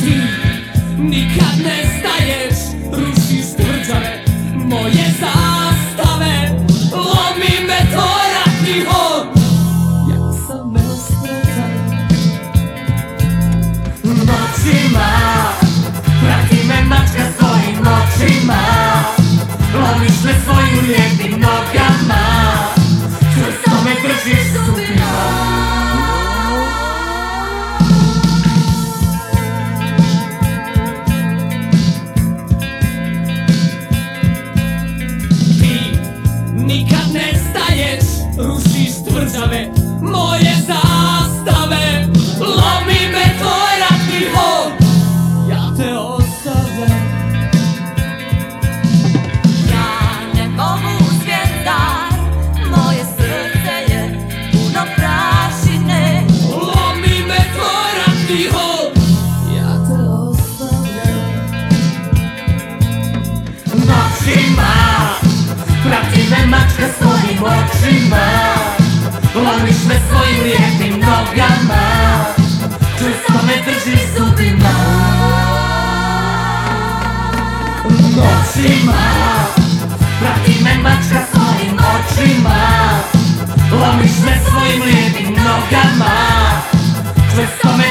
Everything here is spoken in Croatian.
Ty nikad nie stajesz, Rušiš tvrđave Moje zastave. Lomi me torak i Ja sam nespretan. Noćima Prati me mačka svojim noćima Lomiš me svojim lijepim nogama. Tvrđave Moje zastave. Lomi me tvoj ratni hod. Ja te ostavljam. Ja ne mogu svjetar, moje srce je puno prašine. Lomi me tvoj ratni hod. Ja te ostavljam. Noćima Prati me mačka svojim očima Lomiš me svojim lijepim nogama Čvrsto me držiš zubima. Noćima Prati me mačka svojim očima. Lomiš me svojim lijepim nogama Čvrsto me